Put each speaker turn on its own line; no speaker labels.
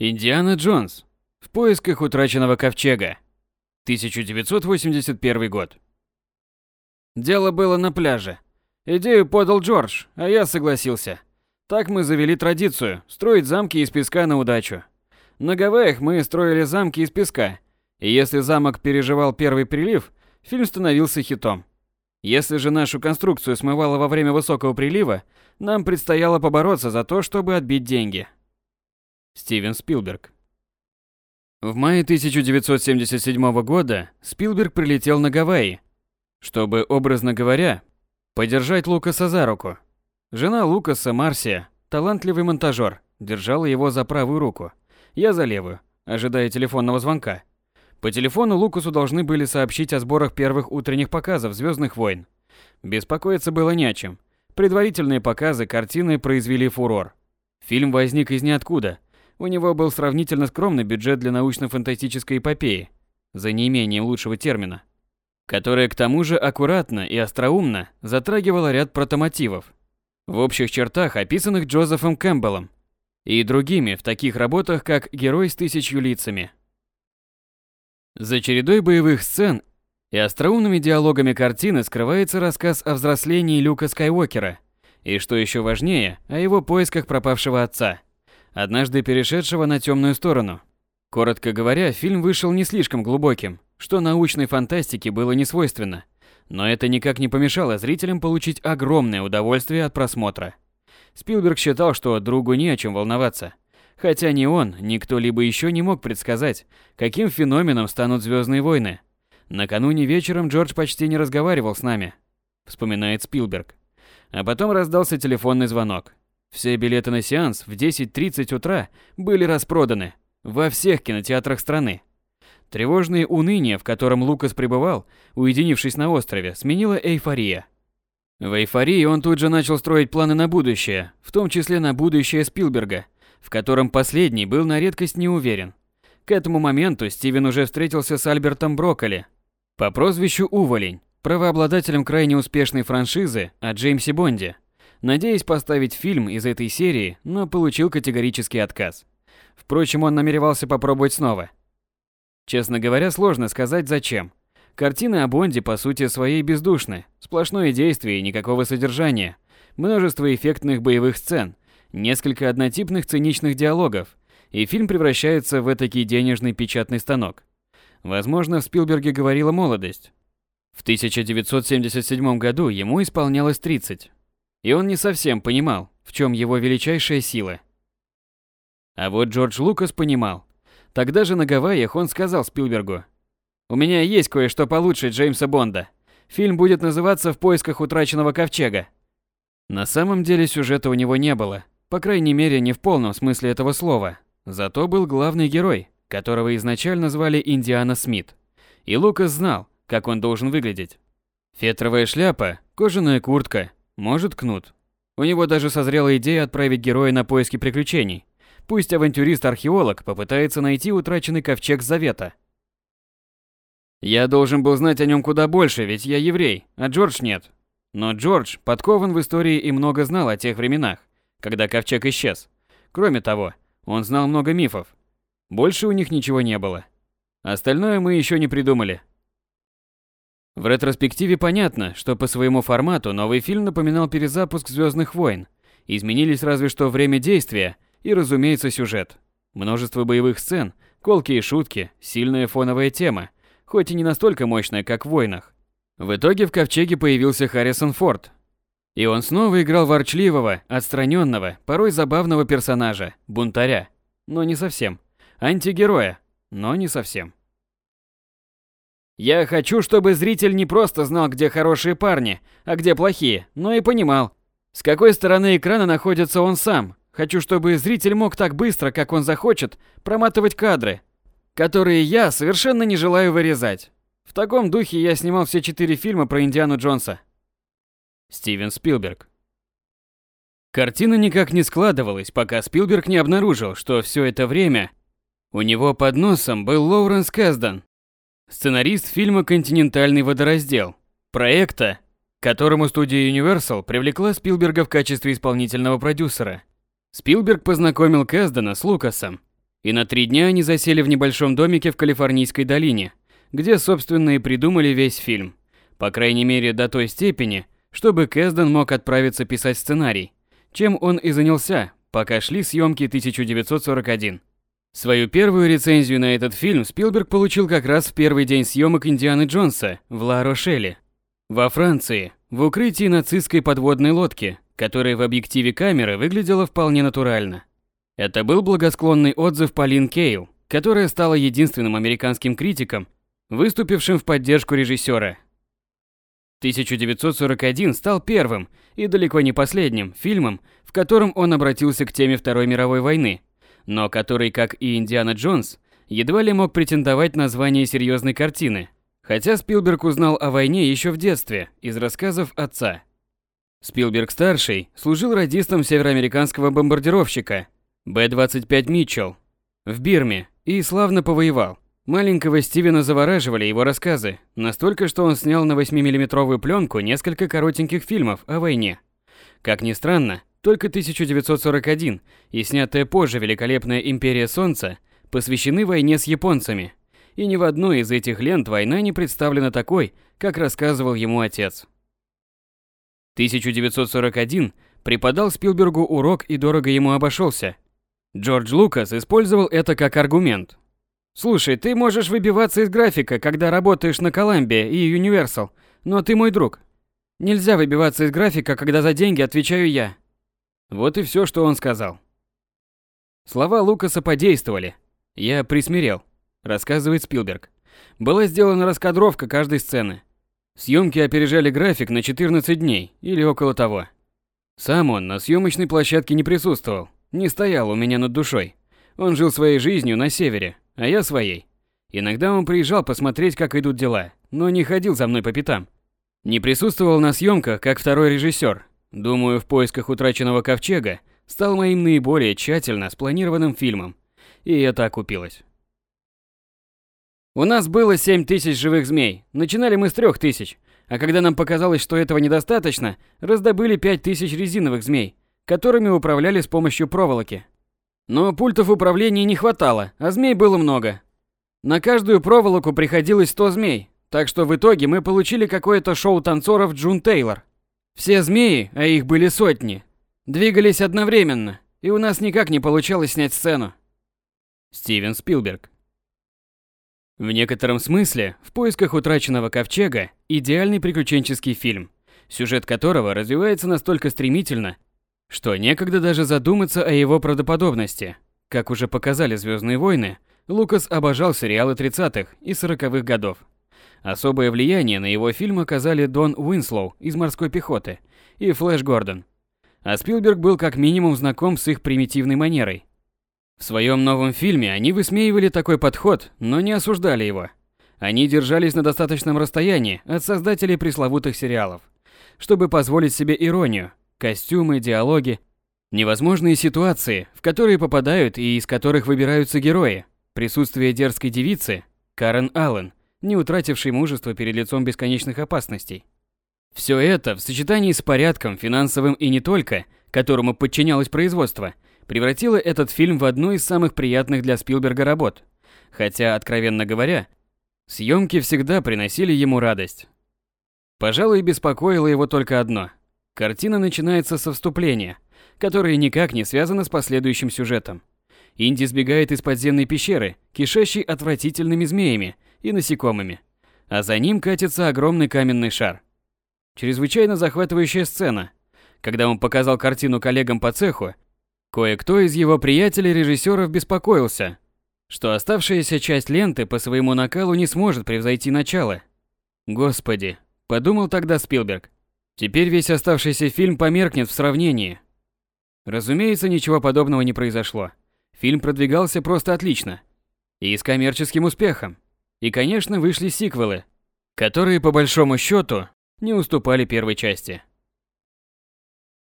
Индиана Джонс. В поисках утраченного ковчега. 1981 год. Дело было на пляже. Идею подал Джордж, а я согласился. Так мы завели традицию строить замки из песка на удачу. На Гавайях мы строили замки из песка, и если замок переживал первый прилив, фильм становился хитом. Если же нашу конструкцию смывало во время высокого прилива, нам предстояло побороться за то, чтобы отбить деньги. Стивен Спилберг В мае 1977 года Спилберг прилетел на Гавайи, чтобы, образно говоря, подержать Лукаса за руку. Жена Лукаса, Марсия, талантливый монтажер, держала его за правую руку, я за левую, ожидая телефонного звонка. По телефону Лукасу должны были сообщить о сборах первых утренних показов «Звездных войн». Беспокоиться было не о чем. Предварительные показы картины произвели фурор. Фильм возник из ниоткуда. У него был сравнительно скромный бюджет для научно-фантастической эпопеи, за неимением лучшего термина, которая к тому же аккуратно и остроумно затрагивала ряд протомотивов, в общих чертах описанных Джозефом Кэмпбеллом и другими в таких работах, как «Герой с тысячью лицами», за чередой боевых сцен и остроумными диалогами картины скрывается рассказ о взрослении Люка Скайуокера и, что еще важнее, о его поисках пропавшего отца, однажды перешедшего на темную сторону. Коротко говоря, фильм вышел не слишком глубоким, что научной фантастике было не свойственно, но это никак не помешало зрителям получить огромное удовольствие от просмотра. Спилберг считал, что другу не о чем волноваться – Хотя ни он, ни кто-либо еще не мог предсказать, каким феноменом станут Звездные войны. Накануне вечером Джордж почти не разговаривал с нами, вспоминает Спилберг. А потом раздался телефонный звонок. Все билеты на сеанс в 10.30 утра были распроданы во всех кинотеатрах страны. Тревожное уныние, в котором Лукас пребывал, уединившись на острове, сменила эйфория. В эйфории он тут же начал строить планы на будущее, в том числе на будущее Спилберга – в котором последний был на редкость не уверен. К этому моменту Стивен уже встретился с Альбертом Брокколи по прозвищу Уволень, правообладателем крайне успешной франшизы о Джеймсе Бонде, надеясь поставить фильм из этой серии, но получил категорический отказ. Впрочем, он намеревался попробовать снова. Честно говоря, сложно сказать зачем. Картины о Бонде по сути своей бездушны, сплошное действие и никакого содержания, множество эффектных боевых сцен – несколько однотипных циничных диалогов, и фильм превращается в этакий денежный печатный станок. Возможно, в Спилберге говорила молодость. В 1977 году ему исполнялось 30, и он не совсем понимал, в чем его величайшая сила. А вот Джордж Лукас понимал. Тогда же на Гавайях он сказал Спилбергу, «У меня есть кое-что получше Джеймса Бонда. Фильм будет называться «В поисках утраченного ковчега». На самом деле сюжета у него не было, по крайней мере, не в полном смысле этого слова. Зато был главный герой, которого изначально звали Индиана Смит. И Лукас знал, как он должен выглядеть. Фетровая шляпа, кожаная куртка, может кнут. У него даже созрела идея отправить героя на поиски приключений. Пусть авантюрист-археолог попытается найти утраченный ковчег Завета. Я должен был знать о нем куда больше, ведь я еврей, а Джордж нет. Но Джордж подкован в истории и много знал о тех временах когда ковчег исчез. Кроме того, он знал много мифов. Больше у них ничего не было. Остальное мы еще не придумали. В ретроспективе понятно, что по своему формату новый фильм напоминал перезапуск Звездных войн. Изменились разве что время действия и, разумеется, сюжет. Множество боевых сцен, колкие шутки, сильная фоновая тема, хоть и не настолько мощная, как в войнах. В итоге в Ковчеге появился Харрисон Форд, и он снова играл ворчливого, отстраненного, порой забавного персонажа, бунтаря. Но не совсем. Антигероя, но не совсем. Я хочу, чтобы зритель не просто знал, где хорошие парни, а где плохие, но и понимал, с какой стороны экрана находится он сам. Хочу, чтобы зритель мог так быстро, как он захочет, проматывать кадры, которые я совершенно не желаю вырезать. В таком духе я снимал все четыре фильма про Индиану Джонса. Стивен Спилберг. Картина никак не складывалась, пока Спилберг не обнаружил, что все это время у него под носом был Лоуренс Кэсден, сценарист фильма «Континентальный водораздел», проекта, которому студия Universal привлекла Спилберга в качестве исполнительного продюсера. Спилберг познакомил Кэсдена с Лукасом, И на три дня они засели в небольшом домике в Калифорнийской долине, где, собственно, и придумали весь фильм. По крайней мере, до той степени, чтобы Кэсден мог отправиться писать сценарий, чем он и занялся, пока шли съемки 1941. Свою первую рецензию на этот фильм Спилберг получил как раз в первый день съемок Индианы Джонса в Ла-Рошеле, во Франции, в укрытии нацистской подводной лодки, которая в объективе камеры выглядела вполне натурально. Это был благосклонный отзыв Полин Кейл, которая стала единственным американским критиком, выступившим в поддержку режиссера. 1941 стал первым и далеко не последним фильмом, в котором он обратился к теме Второй мировой войны, но который, как и Индиана Джонс, едва ли мог претендовать на звание серьезной картины, хотя Спилберг узнал о войне еще в детстве из рассказов отца. Спилберг-старший служил радистом североамериканского бомбардировщика Б-25 Митчелл в Бирме и славно повоевал. Маленького Стивена завораживали его рассказы, настолько, что он снял на 8-миллиметровую пленку несколько коротеньких фильмов о войне. Как ни странно, только 1941 и снятая позже великолепная «Империя Солнца» посвящены войне с японцами. И ни в одной из этих лент война не представлена такой, как рассказывал ему отец. 1941 преподал Спилбергу урок и дорого ему обошелся. Джордж Лукас использовал это как аргумент, Слушай, ты можешь выбиваться из графика, когда работаешь на Columbia и Universal, но ты мой друг. Нельзя выбиваться из графика, когда за деньги отвечаю я. Вот и все, что он сказал. Слова Лукаса подействовали. Я присмирел, рассказывает Спилберг. Была сделана раскадровка каждой сцены. Съемки опережали график на 14 дней или около того. Сам он на съемочной площадке не присутствовал, не стоял у меня над душой. Он жил своей жизнью на севере, а я своей. Иногда он приезжал посмотреть, как идут дела, но не ходил за мной по пятам. Не присутствовал на съемках, как второй режиссер. Думаю, в поисках утраченного ковчега стал моим наиболее тщательно спланированным фильмом. И это окупилось. У нас было 7 тысяч живых змей. Начинали мы с 3 тысяч. А когда нам показалось, что этого недостаточно, раздобыли 5 тысяч резиновых змей, которыми управляли с помощью проволоки. Но пультов управления не хватало, а змей было много. На каждую проволоку приходилось 100 змей, так что в итоге мы получили какое-то шоу танцоров Джун Тейлор. Все змеи, а их были сотни, двигались одновременно, и у нас никак не получалось снять сцену. Стивен Спилберг В некотором смысле «В поисках утраченного ковчега» – идеальный приключенческий фильм, сюжет которого развивается настолько стремительно, что некогда даже задуматься о его правдоподобности. Как уже показали «Звездные войны», Лукас обожал сериалы 30-х и 40-х годов. Особое влияние на его фильм оказали Дон Уинслоу из «Морской пехоты» и Флэш Гордон. А Спилберг был как минимум знаком с их примитивной манерой. В своем новом фильме они высмеивали такой подход, но не осуждали его. Они держались на достаточном расстоянии от создателей пресловутых сериалов, чтобы позволить себе иронию, костюмы, диалоги, невозможные ситуации, в которые попадают и из которых выбираются герои, присутствие дерзкой девицы, Карен Аллен, не утратившей мужество перед лицом бесконечных опасностей. Все это в сочетании с порядком финансовым и не только, которому подчинялось производство, превратило этот фильм в одну из самых приятных для Спилберга работ. Хотя, откровенно говоря, съемки всегда приносили ему радость. Пожалуй, беспокоило его только одно – Картина начинается со вступления, которое никак не связано с последующим сюжетом. Инди сбегает из подземной пещеры, кишащей отвратительными змеями и насекомыми, а за ним катится огромный каменный шар. Чрезвычайно захватывающая сцена. Когда он показал картину коллегам по цеху, кое-кто из его приятелей-режиссеров беспокоился, что оставшаяся часть ленты по своему накалу не сможет превзойти начало. Господи, подумал тогда Спилберг, Теперь весь оставшийся фильм померкнет в сравнении. Разумеется, ничего подобного не произошло. Фильм продвигался просто отлично. И с коммерческим успехом. И, конечно, вышли сиквелы, которые по большому счету не уступали первой части.